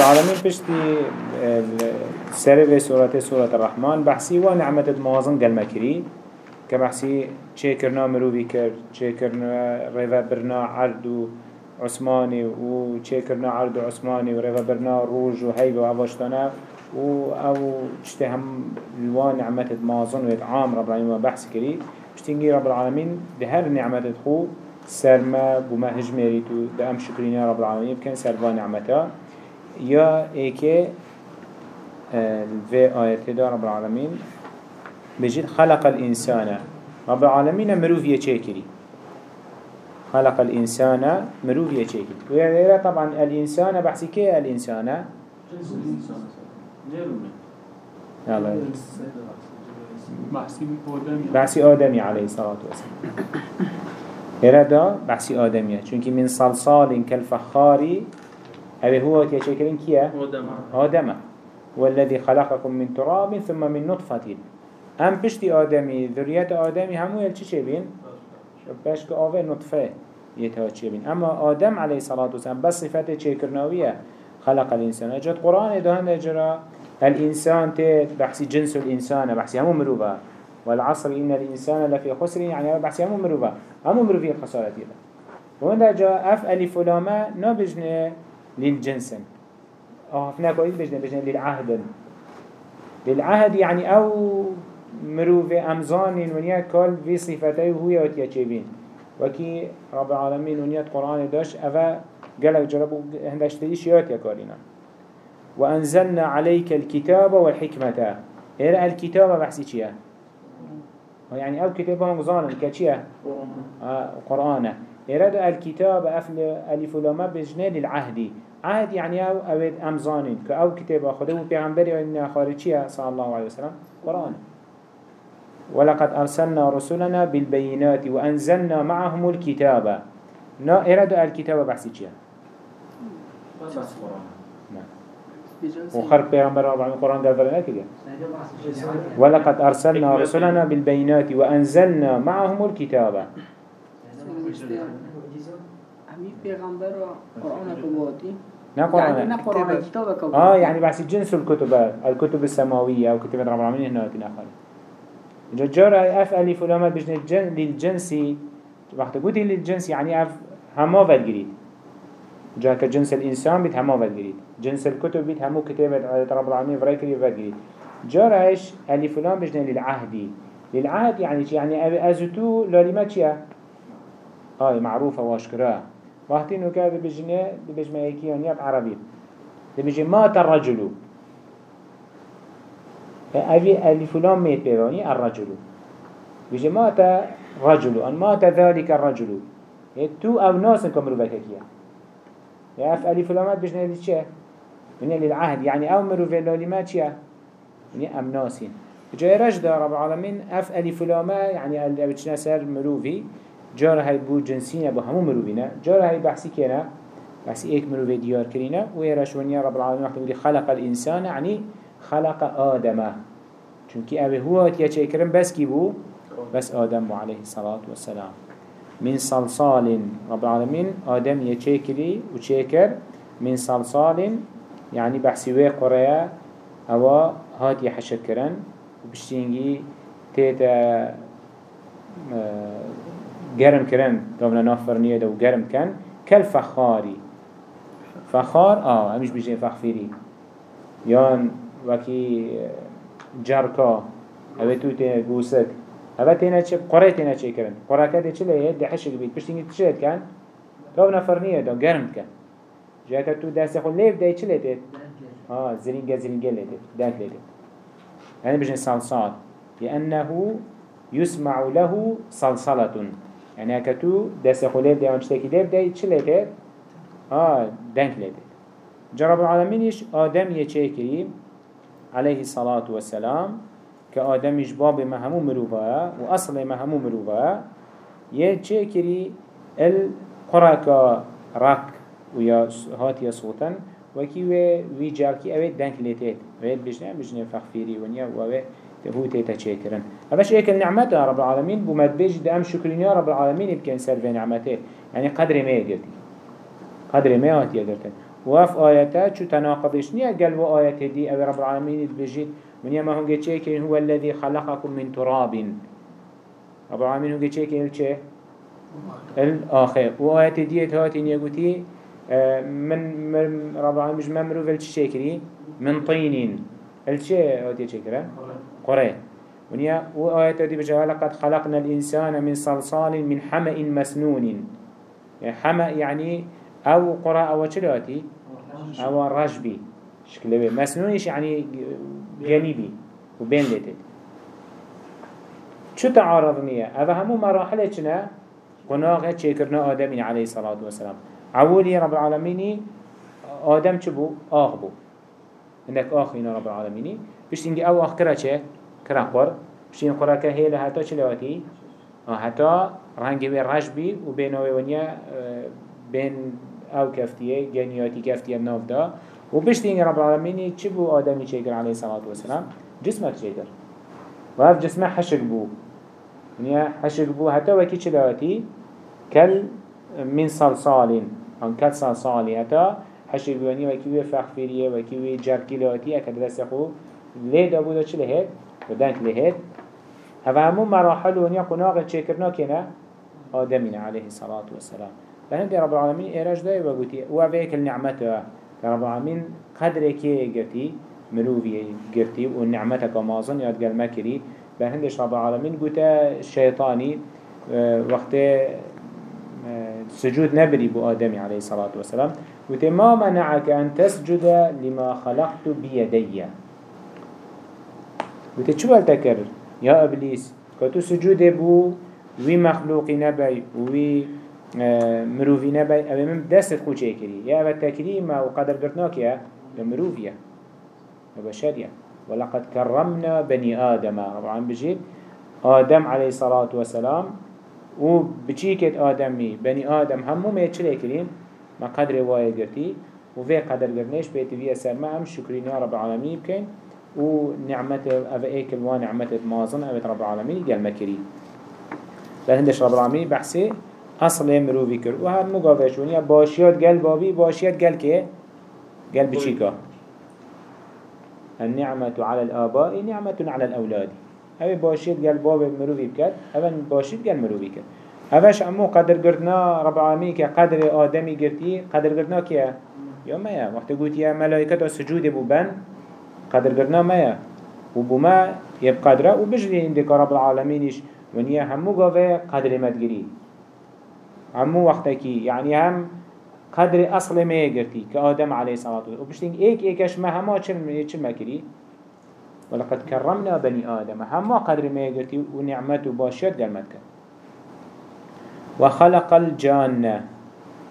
العالمين بشتي سر في سورة سورة الرحمن بحسي ونعمة موازن قل مكري كبحسي مروبی کرد چه کرنا ریوه برنا عرض و عثماني و کرنا عرض عثماني و ریوه برنا روج و حیب و أو چته هم الوان نعمت مازن و عام رب العالمين بحث كري بشتنجي رب العالمين ده هر نعمت خو سرما بما هجمري تو ده ام شكرين رب العالمين بكن سروا نعمتا. يا ايكي في آيات ده رب العالمين بجد خلق الإنسان. رب العالمين مروف يشكري خلق الإنسان مروف يشكري ويعني طبعا الإنسان بحثي كي الإنسان؟ يلا بحثي آدمي عليه الصلاة والسلام. هردا بحثي آدمي چونك من صلصال كالفخاري هذا هو تيشكرين كيا؟ آدم والذي خلقكم من تراب ثم من نطفة. هم بشتي آدمي ذرية آدمي همو يل چي بين باش كآوه نطفة يتها چي بين أما آدم عليه الصلاة والسلام بس صفته چي كرناوية خلق الإنسان. أجد قرآن دهان اجرا. الإنسان تيت بحسي جنس الإنسان بحسي همو مروبا والعصر إن الإنسان لفي خسر يعني بحسي همو مروبا همو مروبية خسارة يلا وهذا جاء أف ألف لاما نبجن للجنس آه هنا كويس بجن بجن للعهد للعهد يعني أو مروفة أمزان ونيا كل في صفته هو چبين وكي رب العالمين ونيا قرآن داش أفا قالك جربوا هندش تديش ياتيا كارينا وأنزلنا عليك الكتاب والحكمة. إيه الكتاب بحسي چيا يعني أو كتاب هم ظالم كتشيا آه قرآن. إيه الكتاب أفل ألف لما بجنة للعهد عهد يعني أو أمزان كأو كتاب خده وبيغمبري وإن خارجية صلى الله عليه وسلم. قرآن. ولقد أرسلنا رسلنا بالبينات وأنزلنا معهم الكتاب. نا إرادوا الكتاب بحثي چيا وخرق پیغمبر رب العالمين القرآن ده فرنا كده ولقد أرسلنا رسلنا بالبينات وأنزلنا معهم الكتاب. نا قرآن يعني آه يعني بحث جنس الكتب الكتب السماوية وكتب رب العالمين هنا كنا خالي جارة اف الف ولام بجن الجن للجنسي وقت قلت للجنس يعني اف هما فالجريد جا كجنس الانسان بيت هما فالجريد جنس الكتب بيت همو كتابة رب العالمين فرايكري فالجريد جارة إيش الف ولام بجن للعهد للعهد يعني يعني ازتو لالما چيا هاي معروفة واشكرا وقتی نکرد بجنه بجمع ایکیانیت عربی. بجنه مات الرجل أبي ألف لام ميت بيواني الرجل بيجي مات رجل أن مات ذلك الرجل تو أو ناس كمرو بككيا يا أف ألف لامات بيجي نادي شيء من للعهد يعني أو مرو في لالمات شيء يعني أم ناسين جاي رجد رب العالمين أف ألف لاما يعني أبتشنا سر مروفي جار هاي بو جنسين أبو همو مروفينا جار هاي بحثي كنا بحثي ايك مروفي ديار كرينا ويرشونيا رب العالمين وقت خلق الإنسان يعني خلق آدم چونكي أبي هو تيا كرم بس كي بو بس آدم عليه الصلاة والسلام من صلصال رب العالمين آدم يتشكري وتشكر من صلصال يعني بحسيوه قرية أو هات يحشر كرن وبشتينجي تيتا جرم كرن قبل نافرنية دو جرم كان كالفخاري فخار آه همش بيجي فخفيري يان وكي جركا اوه تو تينا گوسك اوه تينا چه قره تينا چه کرن قره ليه ده حشك بيت پشتينگي تشهد كان تو نفرنيه دا گرم كان جاكا تو دست خود ليف ده چه ليه آه زرينگه زرينگه ليه دانك ليه يعني بجن صلصال لأنه يسمع له صلصلة يعني هكا تو دست ليف ده وانشتاكي ليف ده چه ليه آه دانك ليه جرب العالمينش آدم يچه كريم عليه الصلاة والسلام كآدم جباب ما همو مروفا وأصل ما همو مروفا يجي كري القرى رك ويا هات يا صوتا وكي وي جالكي اوه دنك ليتيت ويد بجنه بجنه فخفيري ونيا ووه هو تيتا تشكرن هذاش ايك النعمة رب العالمين بمد بيج دام شكرين يا رب العالمين يبكن سر في نعمته. يعني قدر ما يقرتي قدر ما يقرتن وف آياتا شو تناقضش؟ نيا قال و آيات دي أو رب العالمين بجيت من يما چه که هو الذي خلقكم من تراب. رب العالمين چه که چه الآخر. و آيات دي هاتين يقولي من رب العالمين مش ممرو شكري من طين الشيء هاتي شكرا قرأ. ونيا وآيات دي بجوا لقد خلقنا الإنسان من صلصال من حمأ مسنون. يعني حمأ يعني أو قرأ أو شلاتي أو رجبي. شكله مسنونش يعني جانبي. وبين لتت شو تعارض نية هذا همو مراحل چنا قناغة شكرنا آدمين عليه الصلاة والسلام. عولي رب العالمين آدم چبو؟ آخ بو. عندك آخ رب العالمين بيش تنجي أو آخ كرا چه كرا قر بيش تنجي قرا كهيلا حتى چلواتي حتى رنگي بي رجبي وبينوي ونيا بين أو كفتيه جنياتي كفتيه ناف دا و بشتين رب العالمين چه بو آدمي چيكر عليه الصلاة والسلام جسمك چيكر و هف جسمه حشق بو يعني حشق بو حتى وكي چلواتي كل من صلصال عن كل صلصال حتى حشق بو يعني وكي وي فخفيريه وكي وي جركي لواتي اكد رسخو ليه دا بو دا چه لهد ودانك لهد هذا همو مراحل ونيا قناغ چيكرنا كنا آدمين عليه الصلاة والسلام. فهندي رب العالمين إيراج داي وقوتي وفيك النعمته رب العالمين قدر كي قرتي مروفي قرتي والنعمتك مازن ياد قال مكري بهندش رب العالمين قوتا الشيطاني آه، وقت آه، سجود نبري بو آدمي عليه الصلاة والسلام. قلت ما منعك أن تسجد لما خلقت بيدي. قلت شو تكرر يا إبليس كتو سجود بو وي مخلوق نبي وي مروفی نبی اوه من دستت خود چه کری یا اوه تکریم و قدر گرتناک یا لمروفیه وبشريه ولقد كرمنا بني آدم. طبعا بجيب آدم عليه الصلاة والسلام و بچيكت آدمي. بني آدم همو ما يتشلي كرين ما قدر واي قرتي و في قدر قرنيش بيت في سرما هم شكرين يا رب العالمين بكين. و نعمت أبا ايكل ونعمت مازن أبا رب العالمين قال مكري لهندش رب العالمين بحثي اصل مروفی کرد و هر مقابشون یا باشیات گل بابی باشیات گل که گل بچیکا النعمة على الآباء نعمة على الأولاد. هذا باشيت قال باب مروفي بكت هذا باشيت قال مروفي كت هذاش أمو قدر قرنا رب العالمين كقدر آدمي قرتي قدر قرنا كيا يا ما يا وقت قلت يا ملائكة سجود بو قدر قرنا ما يا وبما يبقدره وبجري عندك رب العالمينش ونيا همو قاوه قدر مدقري همو وقتكي يعني هم قدر أصل ما يقرتي كآدم عليه الصلاة والسلام وبشتين ايك ايكش ما هما چل مكري ولقد كرمنا بني آدم. هما قدر ما يقرتي ونعمته باشيات قلمتك وخلق الجنة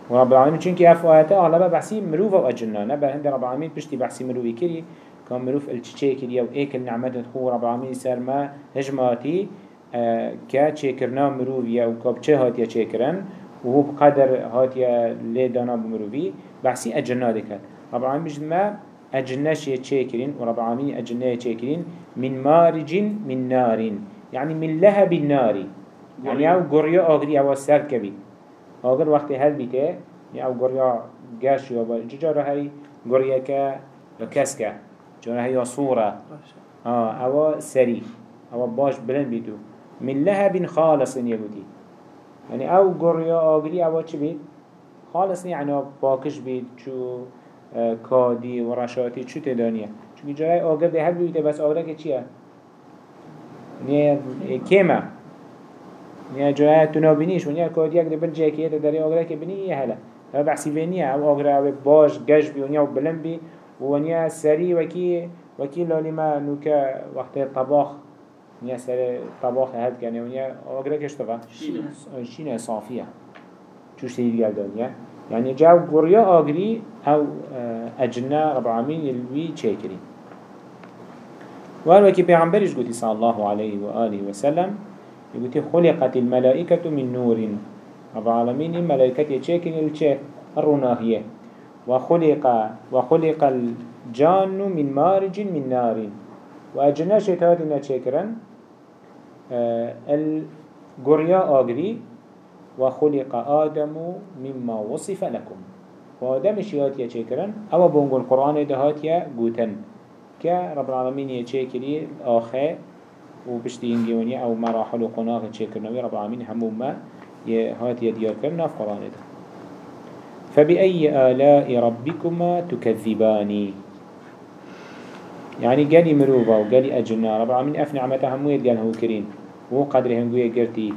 ورب العالمين چونك اف آياته اغلبها بحسي مروفة وأجنة نبا هند رب العالمين بشتي بحسي مروفي كري كان مروف الچه كري أو ايك النعمة خو رب العالمين سر ما هجماتي آه كا چه كرنا مروفي أو كاب چه هاتيا چه كرن وهو بقدر هاتيا لي دانا بمروفي بحسي أجنة دكت رب العالمين بجد ما أجناش يتشاكرين ورب العالمين أجنة يتشاكرين من مارج من نار يعني من لهب النار. يعني أو قرية آغري أو سر كبي. آغر وقت هل بيته يعني أو قرية قاش يابا. ججارة هاي قرية كا جارة هاي صورة. آه أو سري أو باش بلن بيتو من لهب خالص يبوتي يعني أو قرية آقري أو چه بيت خالص يعني باكش بيت چو آه، كادي ورشاتي چو تدانيه چونك جاي آقر ده هل بيته بس آقره که چيه يعني كيما يعني جاي تنابينيش ونيا كادي أقدر بل كيه تداري آقره که بني إيه هلا بحسي فينيه أو آقره أو باش قش بي ونيا وبلن بي ونيا سري وكي وكي لالي ما نوكا وقت طباخ نیا سر طباخ هد کنه و نیا آگره کشتوه شینه. صافیه. چوش تید گردانیه يعني جو قرية آقري أو أجنة رب العالمين يلوي تشاكري وقال وكي بيعنبرش قلت صلى الله عليه وآله وسلم يقول خلقت الملائكة من نور رب العالمين الملائكة يتشاكري الچه الرناهية وخلق وخلق الجان من مارج من نار. وأجنة شتات إنها تشاكرا آه، القرية آقري. وخلق آدم مما وصف لكم. و آدمش هاتیه چه کرن أو بونگو القرآن ده هاتیه گوتن که رب العالمین یه چه کری آخه و بشتی اینگیونی أو مراحل چه کرنوی رب العالمین همون ما یه هاتیه دیار کرن في قرآن ده. فبأي آلاء ربكما تكذباني يعني قالي مروفا وقالي أجنا رب العالمين أف نعمته هموية قال هو كرين وهو هنقوية قرتي.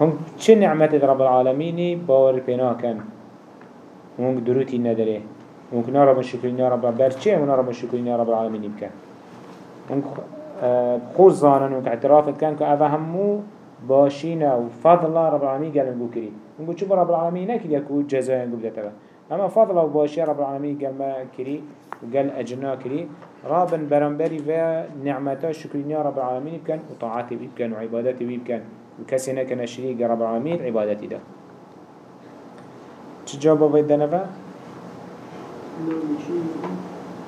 هم چه نعمت رب العالمين؟ باور بنا كان هم دروتي ندره هم نارا من شكرين يا رب برچه من شكرين يا رب العالمين بكن هم خوز زانن و اعترافت كان كأفا باشينا وفضل رب العالمين قال نقول كريم نقول شو رب العالمين نكد يكو جزاء نقول ده أما فضل وباشي رب العالمين قال ما كري وقال أجنا كري رابن برنبري و شكرين يا رب العالمين بكن وطاعتي بكن وعبادتي بكن وكسينا كان شريك رب العالمين عبادتي ده چه جواب بيد دنفا؟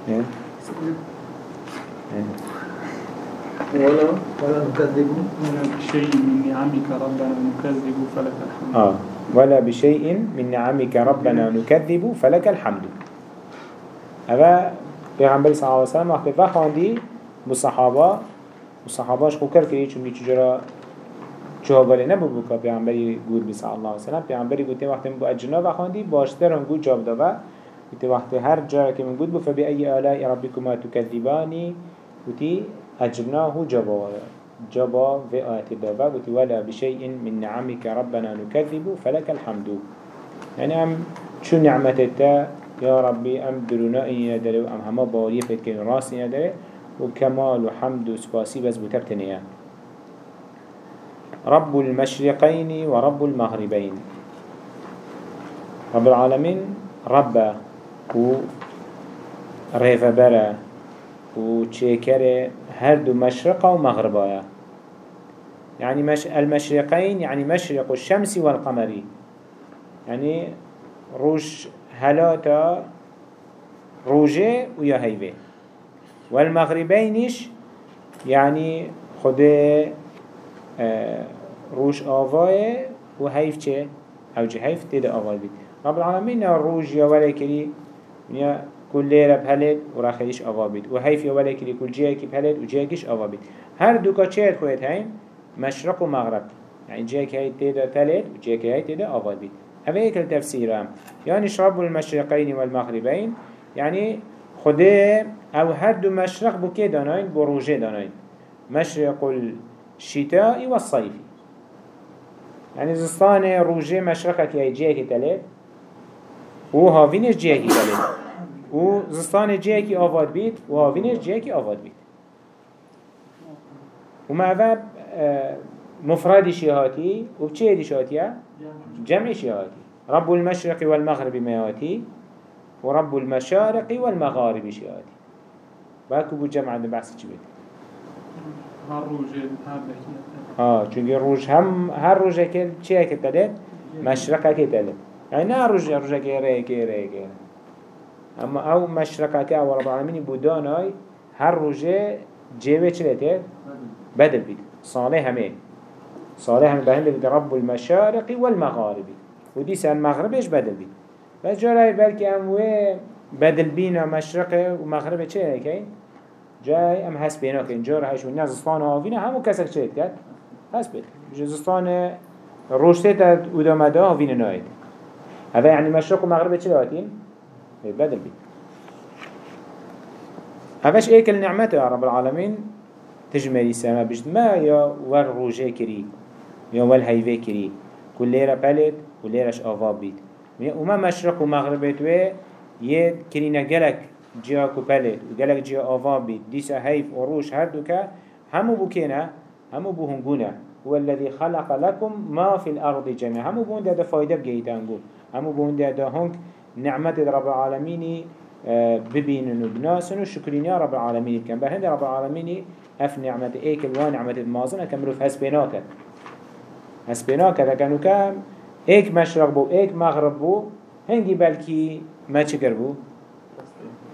إيه؟ ولا ولا نكذب ولا بشيء من نعمك ربنا نكذب فلك الحمد آه ولا بشيء من نعمك ربنا نكذب فلك الحمد. هذا پیغمبر صلی الله علیه و سلم وقتی بخواندی بصحابه بصحابهش خو کرد که چون چجورا جوابالی نبود بکا پیغمبری گود بی صلی الله علیه و سلم پیغمبری گوتی وقتی من بو اجنا بخواندی باشتر هم گود جواب داوه گوتی وقتی هر جا که من گود بو فبی ای آلائی ربکما تکذبانی؟ گوتی اجناه جبا جبا في آيات الدابا قلت ولا بشيء من نعمك ربنا نكذب فلك الحمد. يعني أم شو نعمتك يا ربي أم درونائي ندري أم هما باريه فتكين راسي ندري وكمال وحمد وسباسي بس بتبتنيا رب المشرقين ورب المغربين. رب العالمين رب و ريفا برا و تشيكره هر دو مشرقة ومغربايا يعني مش المشرقين يعني مشرق الشمس والقمر. يعني روش هلاتا روجة ويا هيفه والمغربينش يعني خده آه روش آواه وهيف چه؟ أو جه هيف تده آواه بيت رب العالمين روج يا ولا كري كل ليرة بهلد ورخيش أوا بيت وهيف يا ولا كلي كل جهة كي بهلد وجهكش أوا بيت هر دوكا چهر خويت هين مشرق ومغرب يعني جهك هاي تيدا تلد وجهك هاي تيدا أوا بيت هذا هيك التفسير يعني شرب المشرقين والمغربين يعني خده أو هر دو مشرق بكي داناين بروجه داناين مشرق الشتاء والصيف يعني زستان روجه مشرقك هاي جهك تلد وهافينش جهك تلد و زستان جه کی آواد بید و آوینش جه کی آواد بید. و معوه مفرد شهاتی و بچه دی شهاتیه؟ جمع شهاتی رب المشرق والمغرب مياتي ورب المشارق والمغارب شهاتي باكو بو جمع عند بحث هر آه چونکه روز هم هر روژه که چیه که تلید؟ مشرقه که تلید يعني نه که ره که ره که اما أو مشرقه که أو رب العالمین بودانای هر روژه جیوه چلته بدل بید صالح همه. صالح همه. بهنده بید رب المشارق والمغاربی و دیسه المغربش بدل بید بس جارای بلکه اموه بدل بینا مشرق و مغرب چه؟ جای ام هست بینا که اینجا رهش و نزستان آوینه همو کسک چه کرد؟ هست بید جزستان روشته تا ادامده آوینه ناید هذا يعني مشرق چه هاتين؟ بدل بي. هفش ايك النعمة يا رب العالمين؟ تجمري سما بجد ما يا ور روجه كري يا ول هيفه كري. كل ليرة بلد كل ليرش آفاب بيت. وما مشرق ومغرب توي يد كرينا جلك جيا كوبلت وجلك جيا آفاب بيت. ديسا هيف وروش هردوكا همو بوكينا همو بوهنجونا هو الذي خلق لكم ما في الأرض جميعا. همو بون ده فايدة بجيتانجو همو بون ده هونك نعمت رب العالمين آه، ببينن وبناسن وشكرين يا رب العالمين كان بهند رب العالمين اف نعمت ايك الوان نعمت المازن كملو في هسبيناك هسبيناك كانوا كام ايك مشرق بو ايك مغرب بو هنگي بلكي ما چكر بو؟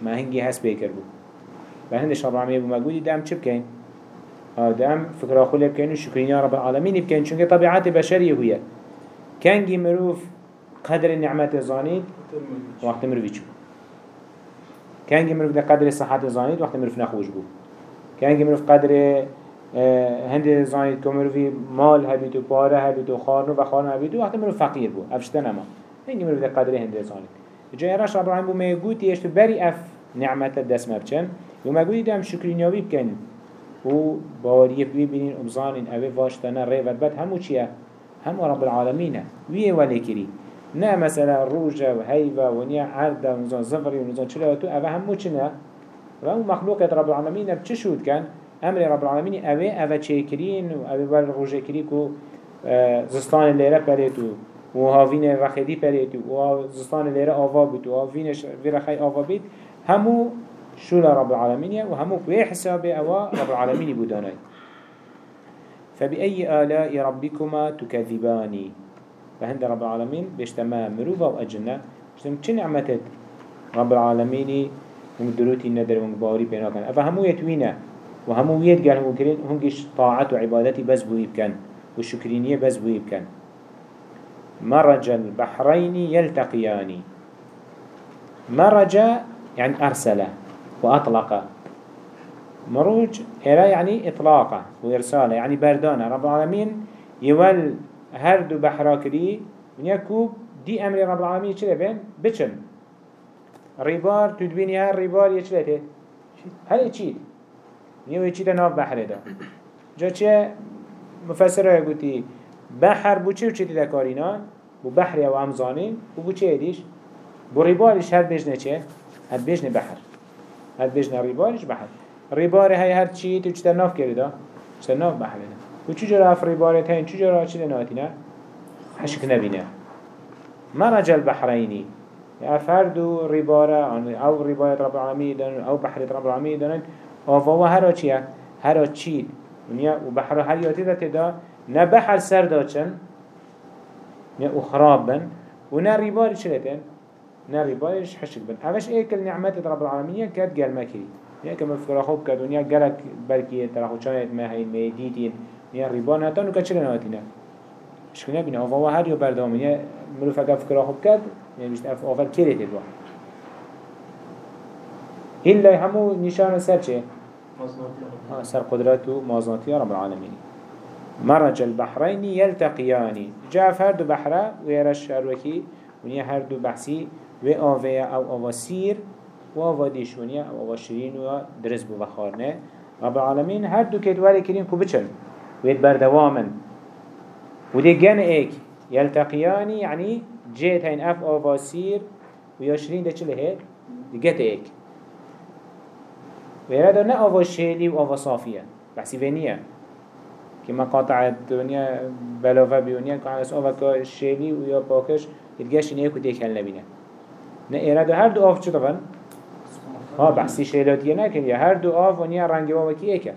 ما هنگي هسبي كر بو. بهندش رب العالمين بو دام چه بكين دام فكرة خلي بكين وشكرين يا رب العالمين بكين چونك طبيعات بشرية هي كانجي مروف قدر النعمة زانيد وقت مروفي چو كان مروف ده قدر الصحة زانيد وقت مروف نخوش بو كان مروف قدر هند زانيد كمروفي مال هبيتو پاره هبيتو خارنو و خارنو هبيتو وقت مروف فقير بو افشتن اما. كان مروف ده قدر هند زانيد راش رب العالمين بو ميقوتي يشتو بري اف نعمة الدسم بچن ومقوتي دام شكرينيوي بكن و باوريه ببینین امزانین اوه واشتنا ریوت بد. همو چیه؟ همو رب العالمینه. ویه ولی کری. نه مثلا روجه و هیوه و نیا عرده و نزان زفری و نزان چلی تو اوه همو چنه؟ و همو مخلوقت رب العالمینه بچه شود کن؟ أمر رب العالمین اوه اوه چه کرین و اوه ول روجه کری که آه، زستان لیره پریتو و هاوین رخیدی پریتو و زستان لیره آوا بیتو و هاوین رخی آوا بیت همو شول رب العالمين بي حساب أوا رب العالمين بوداني فبأي آلاء ربكما تكذباني فهند رب العالمين بيشتما مروفا وأجنة بيشتما چه نعمتت رب العالمين ومدروتي الندر ومباري بينا كان أفا همو يتوينه وهمو يد قال هو كرين هنجش طاعت وعبادتي بس بوي بكن والشكرينية بس بوي بكن مرج البحرين يلتقيان مرج يعني أرسله وأطلق مروج إرا يعني إطلاقة وإرسالة يعني بردانة. رب العالمين يول هردو بحراكري من يكوب دي أمر رب العالمين چلي بين بچن. ريبار تدبيني هر ريبار يچلته هل اچيد نيو اچيد ناف بحر دا جا چه مفسره يقولي بحر بو چه وچه تدا كارينا بو بحر يو امزانين بو بو چه يديش بو ريبارش هر بجنه چه هر بجنه بحر هر بجنه ریبارش بحر ریبار های هر چی؟ تو چطور ناف کرده چطور ناف بحر نه و چی جرا اف ریبارت هین؟ چی جرا چی ناتی نه؟ حشک نبینه. مرج البحرینی اف هر دو ریباره أو ریبارت رب العالمین دانن أو بحرت رب العالمین دانن آفا هر چیه؟ هر چی؟ ونیا و بحر هر یاتی دا. تدا نه بحر سر داچن نه خراب بن و نه ریباری چلتن نبي بايش حشك بن. اوش ايكل نعمت رب كاد قال مكري يعني كما فكرة خوب كاد ونيا قالك بلكي تراخو شايت ما هين ميديتين نيا ريبان هاتان وكاد شلنا هاتينا شكنا بنا اوفا هر يو بردام نيا ملو فكا فكرة خوب كاد يعني بيشت اف اوفا كيريت الوا إلا همو نشان سر چه؟ ها سر قدرته مازناتي رب العالمين مرج البحرين يلتقيان جاء فرد بحرة ويرش أروكي ونيا هردو بحثي و آوه أو آوه سیر و آوه دیشونیه أو آوه شرین و درست بو بخارنه رب العالمین هر دو کت ولی کرین کو بچن وید بردوامن و دی گن ایک یلتقیانی یعنی جيت هين اف آوه سیر و یا شرین ده چله هید دی گت ایک و یرادا نه آوه شیلی و آوه صافیه بحثی ونیه که مقاطع دنیا بلاوه بیونیه که از آوه شیلی و یا پاکش يتجاش إن يكو تيك هل نبينا نه إرادة هر دو آف چه طبعا ها بحثی شیلاتیه نکن یا هر دو آف و نیا رنگ و وکی ایکه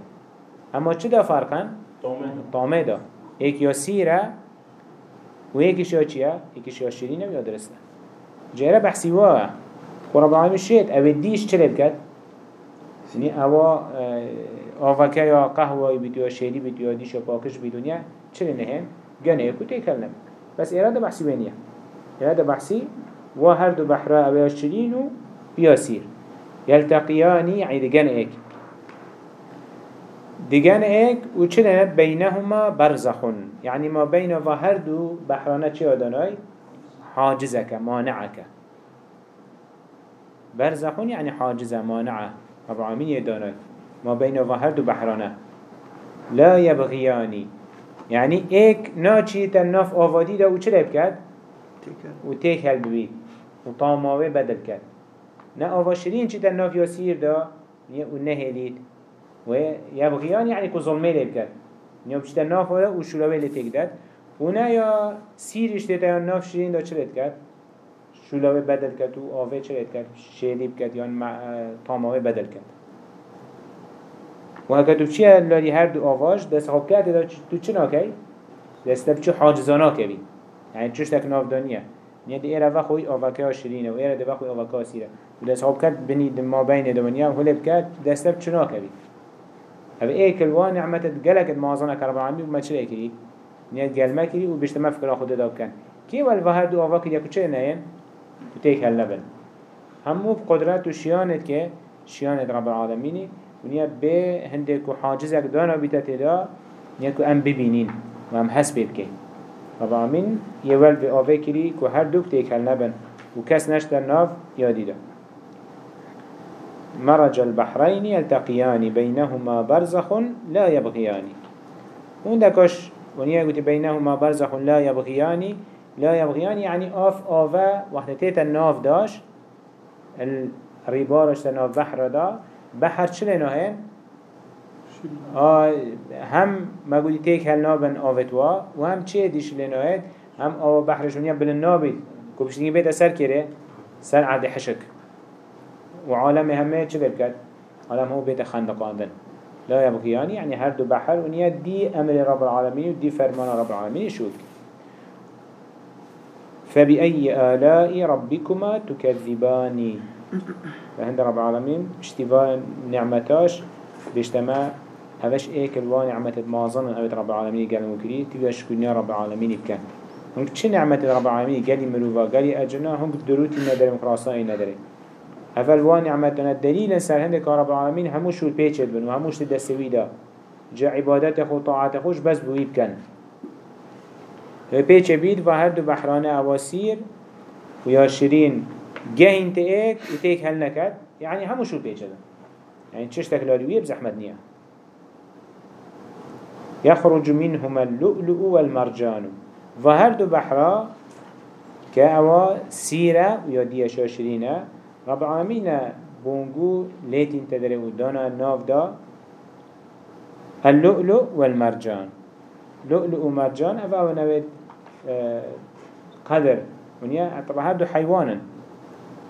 اما چه دا فرقن؟ طامه دا. ایک یا سیره و یکیش یا چیه؟ یکیش یا شیرینه و یا درسته جیره بحثی واه قرب العالمین شید او دیش چه لب کد؟ یعنی اوا آفکه یا قهوه بیتو یا شیری بیتو یا دیش یا پاکش بیدونیه چه نهیم؟ گنه یکو تیکل نبید بس ایراده بحثی بینیه ایراده بحثی و هر دو بحرا اوه شرين و ياسير يلتقياني يعني دقان ايك دیگن ایک او چه بینهما برزخون. یعنی ما بین و هر دو بحرانه چی آدانای؟ حاجزک مانعک. برزخون یعنی حاجز مانعه رب العالمین دانای ما بین و هر دو بحرانه. لا یبغیانی. یعنی ایک ناچی تن ناف آوادی دا او چه لب کرد؟ و تیک هل و طاماوه بدل کرد. نه آواشرین چی تن ناف یاسیر دا؟ او نهلید و يبغيان يعني كظلمي لبكت نيو بشتا نافورا و شلوه لتكدت هنا یا یعنی آره، سیرش دیتا یا ناف شیرین دا چلت کرد؟ شلوه بدل کرد و آوه کرد. كت شيريب کرد یا تاماوه بدل کرد. و تو چیه؟ لاری هر دو آواش دست خواب دا تو چه ناکی؟ دست بچه حاجزانا کبی یعنی چش تک نافدانیه نیه دی ایره وقت خوی آوکه ها شرینه و ایره دی خوی آوکه ها سیره. و دست خواب کرد بینید ما بین دوانیه و حلب کرد دست بچه ناکی هذا إيه كلوان نعمت جلك المعظمة كرب العالمين وما تشري كري نيت جل ما كري وبيشتما فكرة خود داب كان كي والفهر دو آوا كده كچه نهين وتيك هل نبن همو بقدرت و شيانت كه شيانت رب العالميني. ونیا به هنده کو حاجزك دانا بیتا تدا نیا کو ام ببینین و ام حس ببکه رب العالمين يول آوه كري كو هر دوك تيكل نبن وكس نشتر ناف يادي ده مرج البحرين يلتقيان بينهما برزخ لا يبغيان. وندكش ونيا قلت بينهما برزخ لا يبغيان لا يبغيان يعني آف آفا وقت تيتا الناف داش الريبارش تناف بحر دا. بحر چلي نهين آه هم ما قلت تيك هل نابن آفتوا و هم چه ديش لنهين هم آوا بحرشونيا بلن نابد كوبشتنگي بيت سر كره سر حشك وعالم همه چه بكت عالم هو بيت خندقاندن لا يبغيان يعني هر دو بحر ونيا دي أمر رب العالمين ودي فرمان رب العالمين شوك فبأي آلاء ربكما تكذبان فهند رب العالمين اشتباه نعمتاش بيشتما هذاش ايك الوان نعمة مازن أبد رب العالمين قال مكري تبقى شكرنا رب العالمين بكن هم چه نعمة رب العالمين قال مروفا قال أجنا هم دروتي ندري مخراصائي ندري اول وان نعمتنا دليل سر هندك رب العالمين هموش شو البيتشد بن وهموش تدسوي دا جا عبادت خو طاعت خوش بس بوي بكن بيتش بيد و هر دو بحرانه اواسير و یا شرين جهين تيك و تيك هل نكد يعني هموش شو البيتشد يعني تشتك لالوية بزحمت نية يخرج منهما اللؤلؤ والمرجان. و هر دو بحرا كأوا سيرة و یا ديشاشرينه رب العالمين بونجو ليتين تدري ودانا ناف دا. اللؤلؤ والمرجان. لؤلؤ ومرجان أفا أو نويت آه، قدر. ونيا طبعا هردو حيوانا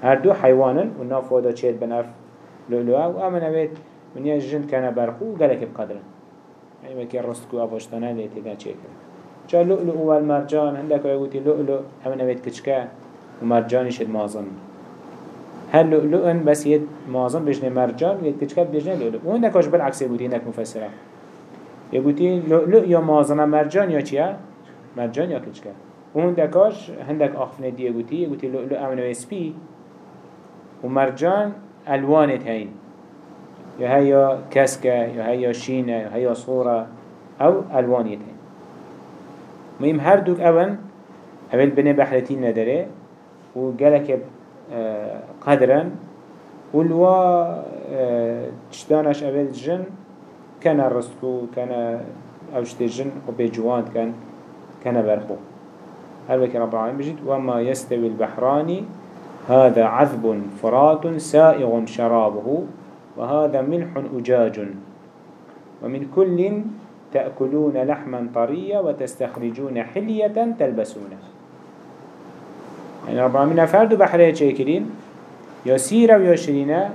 هردو حيوانا والناف ودا تشيل بناف لؤلؤ وأما نويت ونيا الجن كان برخو قالك بقدر يعني ما كي رستكو أفاشتانا ليتي دا تشيل جا لؤلؤ والمرجان عندك يقول لؤلؤ. أما نويت كتشكا ومرجان يشد هل لؤلؤن بس يد معظم بجنة مرجان ويد كتكب بجنة لؤلؤ وهنا كاش بالعكس يقولي هناك مفسرة يقولي لؤلؤ يا معظم مرجان يا چيا مرجان يا كتكب وهنا كاش هندك آخفنا دي يقولي يقولي لؤلؤ امن ويسبي ومرجان الوانت هين يا هيا كسكة يا هيا شينة يا هيا صورة أو الوانيت هين مهم هر دوك أول أول بني بحرتين ندره وقالك قدرا. ولوا تشتانش أول جن كان الرسكو كان أوشت الجن وبيجوان كان كان برخو. هل بك رب العالمين. بجد وما يستوي البحراني هذا عذب فرات سائغ شرابه وهذا ملح أجاج. ومن كل تأكلون لحما طريا وتستخرجون حلية تلبسونه. يعني رب العالمين فرد بحره چه كرين يا سيرة ويا شرينة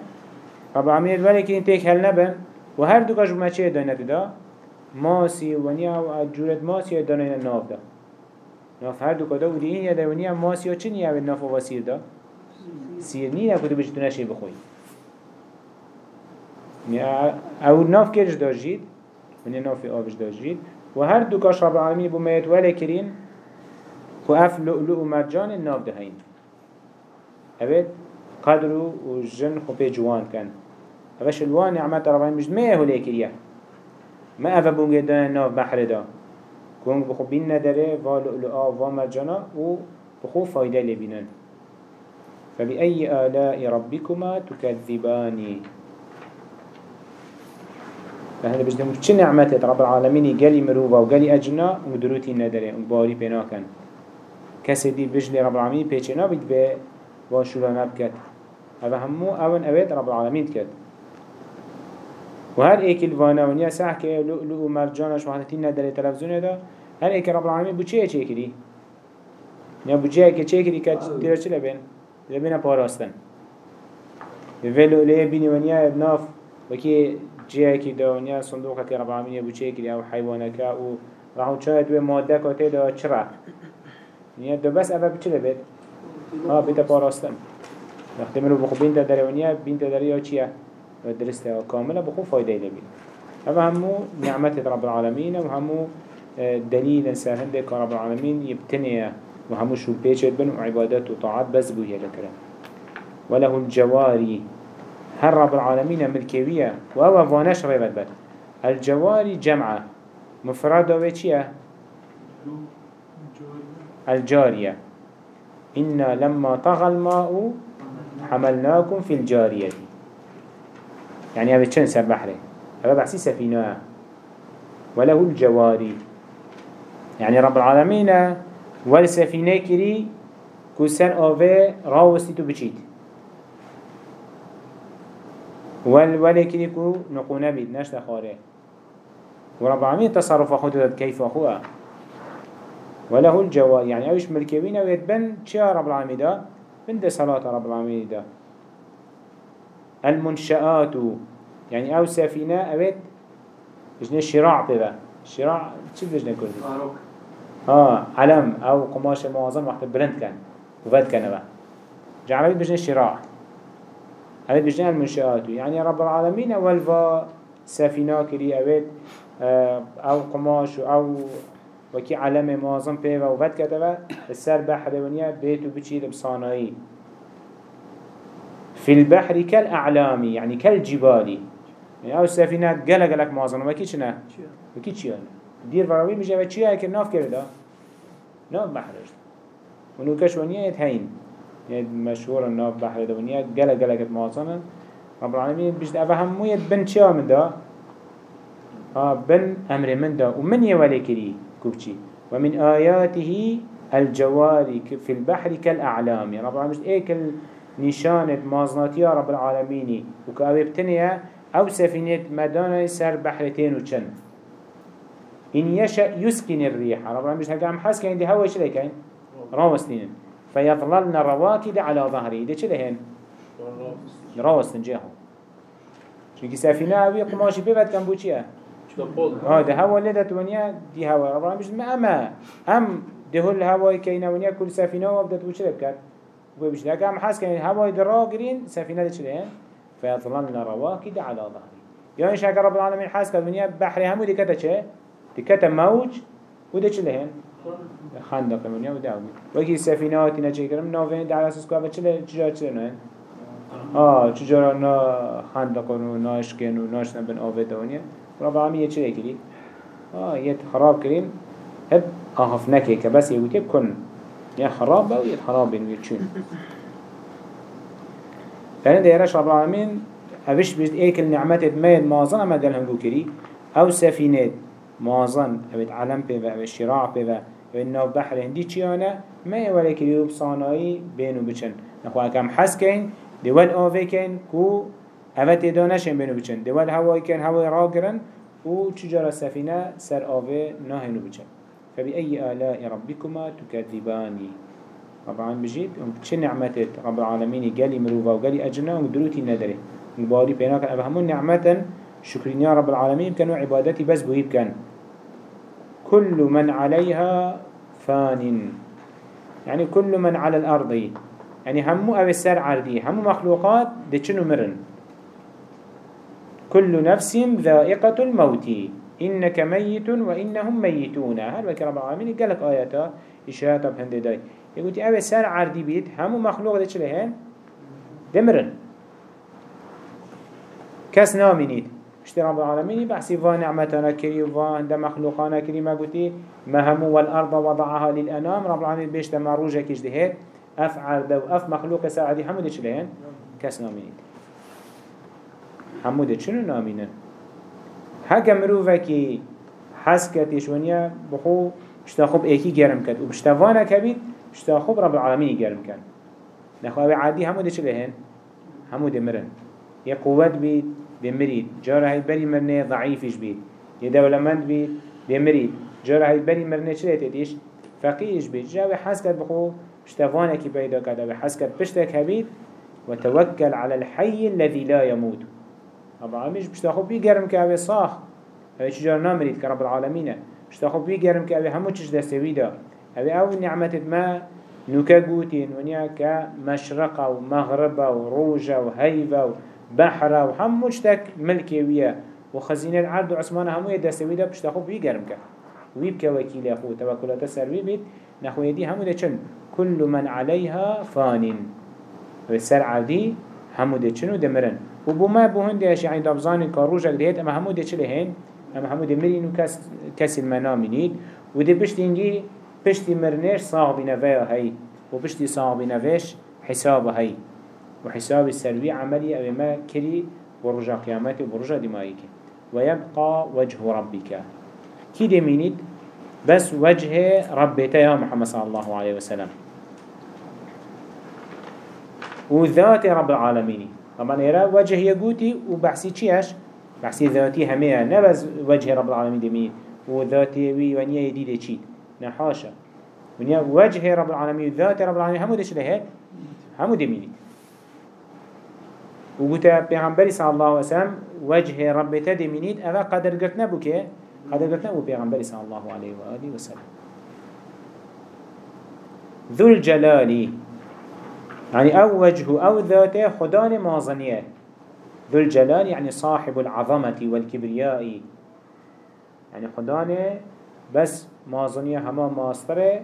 رب العالمين الوالي كرين تيك هل نبن. وهر دو كاش بما چه دانا دا ماسي ونيا وجورت ماسي دانا ناف دا. ناف هر دو كدا ودين يدا ونيا ماسي و چنيا ناف واسير دا؟ سير نينا كتو بجتو نشي بخوي أو ناف كرش دا جيد ونيا ناف آبش دا جيد وهر دو كاش رب العالمين بما يتوالي كرين خو اف لؤلؤ و مرجان الناف دهين اوید؟ قدر و جن خو جوان کن. اوش الوان نعمت ربان مجد ما يهو ليكريه ما افا بونگه دان الناف بحر دا. كونگ بخو بين نداره و لؤلؤا و مرجانا و بخو فايدة لبينن فبأي آلاء ربكما تكذباني فهذا بجدهم چه نعمتت رب العالمين قالي مروفا وقالي أجنا ودروتي نداره وباري بناكن کسی دی بجلی رب العالمین پیچه نبید به واشولا نبکد اوه همو اون اوید رب العالمین کد و هر ایک الوانونیا سح که لؤلؤ مرجانش وحدتی نداره تلفزیون دا هر ایک رب العالمین بو چه چه کری؟ یا بو چه که چه کری که دیره چه لبین؟ لبین پاراستن و لؤلؤ بینی ونیا ابناف وکی جه کی دا ونیا صندوق که رب العالمین بو چه کری أو حیوانک أو راهو چاید و ماده کاته دا چرا؟ نیا دو بس اوه بچه بید ها بیتا پاراستن وقتی منو بخو بین تا داره ونیا بین تا داره یا چیه؟ و درسته و کامله بخو فایده لبید اوه همو نعمت رب العالمین و همو دلیل سهنده که رب العالمین یبتنیه وهمو شو بيشت بن وعبادات وطاعات بس بوهي لكرا وله الجواري هر رب العالمين ملكوية وهو فانش ريبت بد. الجواري جمعة. مفردة وچيه الجارية. إنا لما طغى الماء حملناكم في الجارية. يعني هذا چند سر بحره هذا بحسي سفينة. وله الجواري. يعني رب العالمين والسفينة كري كسن آوه راوستي تو بچيت والولي كري كو نقونه بيت نشت خاره ورب العالمين تصرف خود كيف أخوه وله الجوار يعني اوش ملكوين أو يتبن چه رب العالمين ده بند صلاة رب العالمين ده المنشآت. يعني أو سفينة اوت بجنه شراع ببا شراع چه بجنه كردي؟ آه علم. أو قماش معظم وقت برند كان. وفاد كان با جعلت بجنه شراع. اوت بجنه المنشآت. يعني رب العالمين أول فا سفينة كري اوت آه أو قماش أو وكي علم معظم بيوا وفد كتبه السر بحر ونيا بيتو بچيد بصانعي في البحر كالأعلامي يعني كالجبالي يعني آو السفينة قلق قلق معظم. وكي چنا وكي چيان دير براوي مجا وچيا هكي ناف كرده ناف بحرش. ونوكش ونيا يتهين يعني مشهور الناف بحر ده ونيا قلق قلق معظم. رب العالمين بجد أفهم مو يتبن چيا من ده آه بن أمر من ده ومن يولي كريه كوبشي ومن آياته الجواري في البحر كالأعلام. رب العالمين كل نشانة مازناتيا رب العالمين. وكأبي بتنيا أو سفينة مدانة سر بحرتين وچن إن يشأ يسكن الريح. رب العالمين هكا عم حاس كاين دي هوا شلي كاين راوستين فيظللن رواكد على ظهره دي چلي هين؟ راوستن جاهو چونكي سفينة أبي قماشي بيبت كان بوچيه آه ده هوا لدت ونيا دي هوا ربنا مش ما أما أم ده الهوا كينا ونيا كل سفينة وبدت وش ربكت وبيش لك أم حاس كين هوا درا جرين سفينة تشلين فيظللن رواكد على ظهري يعني شاك رب العالمين حاس كد ونيا بحر همو دي كتا چه دي كتا موج وده چلين خندق ونيا وداوي وكي السفينات نجي كرم نوفين ده على أساس كوا بچله چجا چلين آه چجا نا خندق و ناشكن و ناشنا بن آوه دونيا رب العالمين چه كري آه يت خراب كرين هب آهف نكي كبس يقول كن. يا خراب أو يت خراب بين ويتشون فهنا يرش رب العالمين أبش بيجد إيك النعمات مايد مازن أما قال هم كري. أو سفينات مازن أبت علم بيبا أو الشراع بيبا الناف بحر هندي چيانا ما يولا كريو بصاناي بينو بچن. نخواه كم حس كين دول آوه كين كو اوه تیدا نشن بینو بچن دول هوای کن هوای را گرن و چجارا سفینه سر آوه ناهنو بچن فبأي آلاء ربكما تكذباني طبعا بجيت چه نعمتت رب العالمين قالي مروفا وقالي أجنا ودروتي ندري مباري بيناك أبا همون نعمة شكرين يا رب العالمين كانوا عبادتي بس بويب كان كل من عليها فان يعني كل من على الأرض يعني همو أبي السر عردي همو مخلوقات دي مرن كل نفس ذائقة الموت. إنك ميت وإنهم ميتون. هل بك رب العالمين قال لك آياتا؟ إشارة بهند داي. يقول أبي سار عردي بيت. همو مخلوق ده چلهن دمرن. كس نامينيد اشتي رب العالمين بحسي فا نعمتنا كري وفا عند مخلوقانا كري ما قلتي ما همو والأرض وضعها للأنام. رب العالمين بيشتا ما روجا كيش دهيت أفعل دو أف مخلوق ساعدي همو ده چلهن كس نامينيد همو ده چنو نامینن هکه مروفه که حس کتیش ونیا بخو بشتا خوب ایکی گرم کد و بشتا وأنا کبید بشتا خوب رب العالمین گرم کن نخواه عادی همو ده چه لهن؟ همو ده مرن. یه قوت بید بمرید جاره هید بری مرنه ضعیفش بید. یه دولمند بید بمرید جاره هید بری مرنه چه لهتیش فقیش بید. جاوه حس کد بخو بشتا وأنا کی پیدا کد و حس کد پشتک هبید وتوكل على الحي الذي لا يموت رب العالمين مش تاخو بيجرم كأبي صاح أبي شجار نامريد كرب العالمين مش تاخو بيجرم كأبي همو تش دستويدا أبي أو نعمة ما نوكا قوتين ونيا كمشرقة ومغربة وروجة وهيبة وبحرة وهم مشتك ملكي ويا وخزينة العرض وعثمان همو يدستويدا مش تاخو بيجرم كأ ويبكى وكيل أخوه توكلات السروي بيت نخوي دي همو ده چن؟ كل من عليها فان والسر عادي همو ده چنو ده مرن. و بو هنده يعني دابزان كاروجا قدهت اما همو ده چله هين اما همو ده مرين و كس, كس المنامينيد و ده بشت انجي بشت مرنش صاغ بنويا هاي و بشت صاغ بنويش حساب هاي و حساب السلوي عملي أو ما كري ورجا قيامته ورجا دمائك ويبقى وجه ربك كي دمينيد بس وجه ربك يا محمد صلى الله عليه وسلم وذات رب العالمين طبعا يرى وجه يقوتي وبحسي چيش بحسي ذاتي هميها نبز وجه رب العالمين دمين وذاتي وي ونيا يديد چيد نحاشا ونيا وجه رب العالمين وذات رب العالمين همو دش لهيت همو دميني وقلت پیغمبر صلى الله عليه وسلم وجه رب تدمينيد اذا قدر قلت نبوك قدر قلت نبو پیغمبر صلى الله عليه وآله وسلم. ذو الجلال يعني أو وجه أو ذاته خدان مازنية ذو الجلال يعني صاحب العظمة والكبرياء. يعني خدان بس مازنية هما ماستره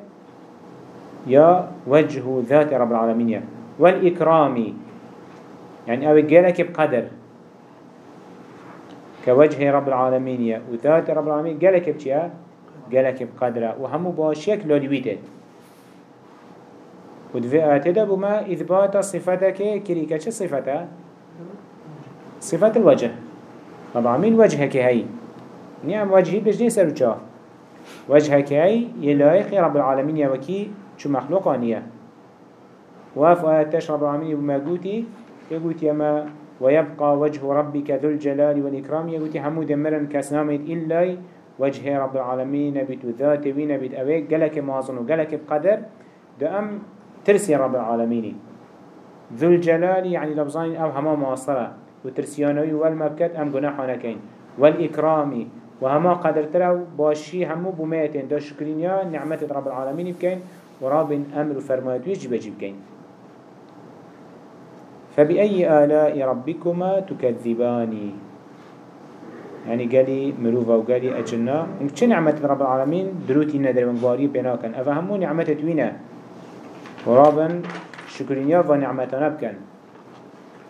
يا وجه ذات رب العالمين. والإكرام. يعني أو جالك بقدر. كوجه رب العالمين وذات رب العالمين. جالك بشيء جالك بقدره. وهمو باشيك لولويتت ودفي آتدا بما إثبات صفتك كريكا چه صفته؟ صفة الوجه. طبعا من وجهك هاي نعم وجهي بجني سرو چا وجهك هاي يلايق رب العالمين يا وكي شو مخلوقانية وف آياتش رب العالمين بما قوتي يقول يما ويبقى وجه ربك ذو الجلال والإكرام يقول همو دمرن كسنامت إلا وجه رب العالمين بيت ذات وين بيت أويك قلك مازن وقلك بقدر ده أم ترسي رب العالمين. ذو الجلال يعني لبزان أو هما مواصلة. وترسيانوي والمبكت أم قناحانا كين والإكرام وهما قدر باشي همو بميتين دا شكرين يا نعمة رب العالمين بكين. وراب أمر فرمات ويجب جيب كين. فبأي آلاء ربكما تكذبان؟ يعني قالي مروفا وقالي أجنا چه نعمة رب العالمين؟ دروتي ندر من باري بناكن أفهمو نعمة توينه ورابا شكرينيا ونعمتنا بكن.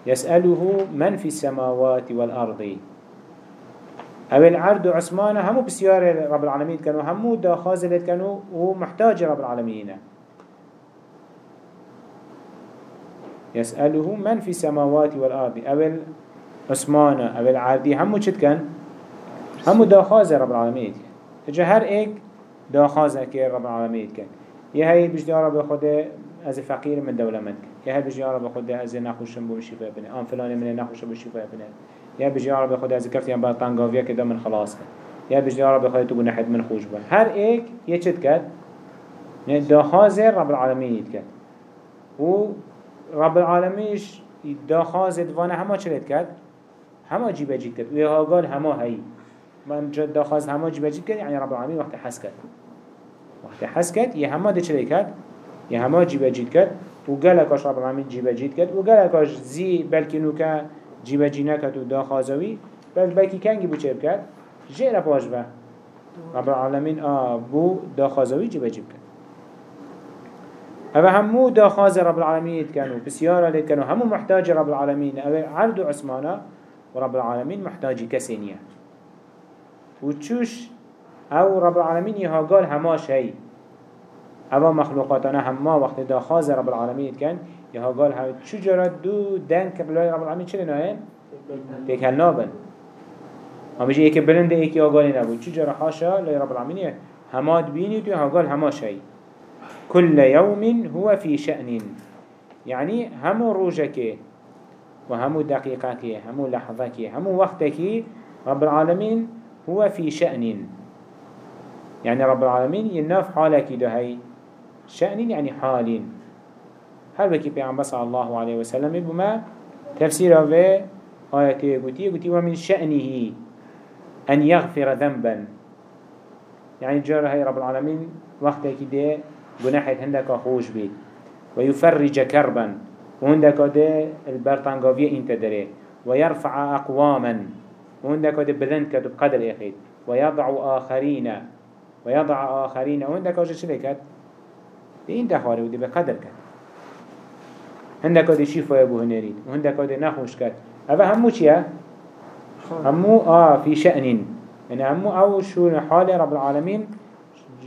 يسأله من في السماوات والأرض. أو العرض عثمان همو بسيار رب العالمين كانوا همو دا خازلت كانوا ومحتاج رب العالمين. يسأله من في السماوات والأرض. أو عثمان أو العرض همو چد كان؟ همو دا رب العالمين. اجا هر ايك دا خازه كي رب العالمين كان. يا هاي بجدي رب خدا از فقیر من دولة من. يا هاي بجي رب خدا از نخوشم بو شفاء بنه. آن فلان من نخوش بو شفاء بنه. يا بجي رب خدا از كفتي ام بطنگاوية كده من خلاص يا بجي رب خدا تو نحد من خوش بن هر ايك يچت كد دا خازر رب العالمين يتكد و رب العالمينش دا خازد وأنا هما چلت كد هما جيبه جيت كد ويها قال هما هاي من جد دا خاز هما جيبه جيت كد يعني رب العالمين وقت حس كد وقت حس كد يا هما ده چلت هما جيبه جيت كد وقالك اش رب العالمين جيبه جيت كد وقالك اش زي بلكي نوكا جيبه جينا كد ودا خازوي بل بلكي كنگي بو چه بكد جيرا باش به رب العالمين آه بو دا خازوي جيبه جيب كد أبا همو دا خاز رب العالمين كانوا بسيارة لي كانوا همو محتاج رب العالمين أبا عرض عثمانا ورب العالمين محتاج كسينيا وتشوش أو رب العالمين يها قال هماش هي اما مخلوقاتنا هما وقت دا خاز رب العالمين كان يها قال شو جرى دو دنك بلاي رب العالمين چلي ناهن تيك هل نابن. هم يجي ايك بلند ايك يها قال نابو شو جرى حاشا لي رب العالمين هماد بيني تو يها قال هماش هي كل يوم هو في شأن يعني همو روجك وهمو دقيقك همو لحظك همو وقتك رب العالمين هو في شأن يعني رب العالمين يناف حالك ده هاي شأن يعني حال هل بكي بيعن صلى الله عليه وسلم بما تفسير في آياته قتي قتي ومن شأنه أن يغفر ذنبا يعني جار هاي رب العالمين وقتك ده جناحة هندك خوش بيت ويفرج كربا وهندك ده البرطانقافية انت دره ويرفع أقواما وهندك ده بلند كده بقدر إخيد ويضع آخرين ويضع آخرين وهندك وجه شلكت دي این دخاره و دي بقدر كد هندك دي شفاء ابو هنريد وهندك دي نخوش كد هذا همو چيه؟ همو آه في شأن يعني همو أو شو حال رب العالمين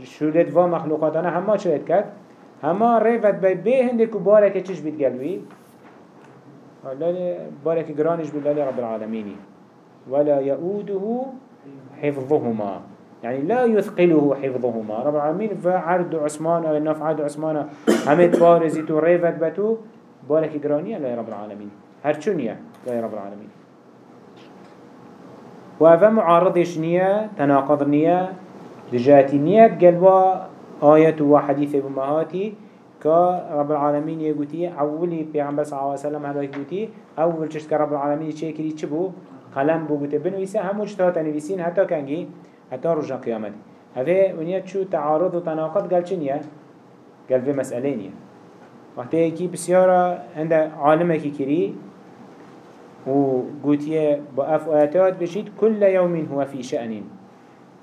شو لدفا مخلوقاتنا هما شو كد هما ريفت بي بي هندك بارك چش بيت قلبي بارك جرانش بالله رب العالمين ولا يؤوده حفظهما. يعني لا يثقله حفظهما. رب العالمين فعرض عثمان أو النف عرض عثمان همت بارزي تو ريفت بتو بارك جرانية لا رب العالمين. هرچونية لا رب العالمين. وهذا معارضش نية تناقض نية دجاتي نية قلوا آية وحديث بمهاتي كا رب العالمين يقولي أولي بيعمل صلى الله عليه وسلم هذا يقولي أول شيء رب العالمين شيء كري تشبو قلم بو قلت بنويسه همو جتا تنويسين حتى كنجي حتى رجع قيامت هذا ونيا شو تعارض وتناقض قال شنيا قال في مسألين وقت يكي بسيارة عند عالمك كري وقوتيه بأف آياتات بشيد كل يوم هو في شأن.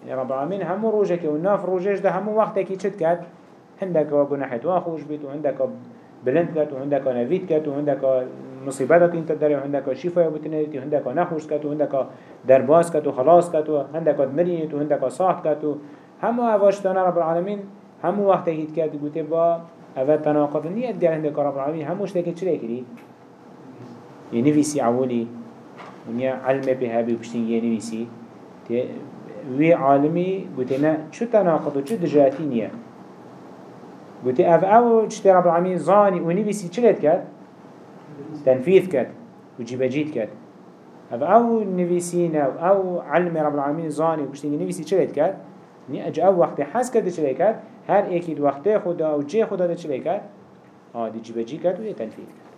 يعني رب العالمين همو روجك وناف روجش ده همو وقتك كات؟ عندك جناحت واخوش بيت وعندك بلند كات وعندك نفيد كات وعندك مصيبتك انت داري وعندك شفاء بتنيت وعندك نخوش كات وعندك درباس كات وخلاص كات وعندك مريت وعندك صاحت كات همو اواشتنا رب العالمين همو وقت هيت كات قلت با اول تناقض. نية دي عندك رب العالمين هموش تاكد چرا كري ينفيسي عولي ونيا علم بها بيبشتين ينفيسي وي عالمي قلت نا شو تناقض وشو دجاتي نية قلت اف أو جتي رب العالمين زاني ونفيسي چلت كات تنفيذ كات وجيب جيت كات. اف أو نفيسينا أو علم رب العالمين زاني وبشتين نفيسي چلت كات. ني أج أو وقت حس كات چلت كات. هر أكيد وقت خدا أو جي خدا ده چلت كات. آه دي جيب جي كات ويه تنفيذ كات.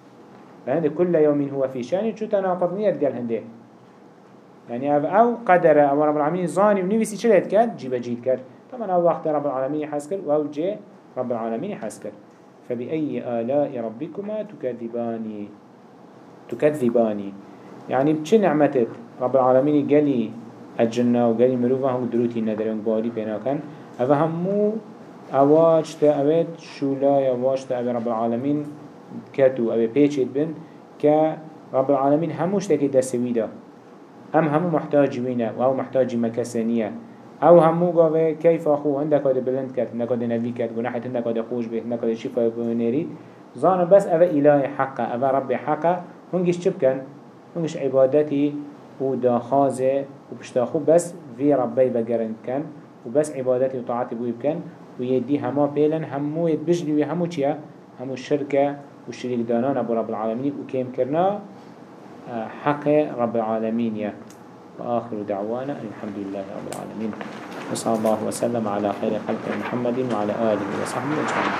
فهند كل يوم هو في شان شو تناقض نية قال هنده يعني أو قدر أو رب العالمين زاني ونفيسي چلت كات جيب جيت كات. طبعا أو وقت رب العالمين حس كات وأو جي رب العالمين حسكر فبأي آلاء ربكما تكذباني؟ تكذباني. يعني بچه نعمتت؟ رب العالمين قالي الجنة وقالي مروفا هم دروتي ندرون باري بيناكن هذا همو اواج تا اوید شولا اواج تا رب العالمين كاتو اوه پیچید بن که رب العالمين هموش تاكي دستوي دا هم همو محتاج وينه وهو محتاج مكسانية أو همو قاوه كيف اخو عندك هذا بلند كات عندك هذا نبي كات جناحت عندك هذا خوش به عندك هذا شفاء بنيري زانا بس أبا إله حقا أبا رب حقا هنجش شبكن هنجش عبادتي ودا خازه وبشتاخو بس في ربي بقرن كان وبس عبادتي وطاعتي بوي بكن ويدي هما بيلن همو يتبجلي وهمو چيا همو الشركة والشريك دانان أبو رب العالمين وكيم كرنا آه، حق رب العالمين يا وآخر دعوانا الحمد لله رب العالمين. وصلى الله وسلم على خير خلق محمد وعلى آله وصحبه أجمعين.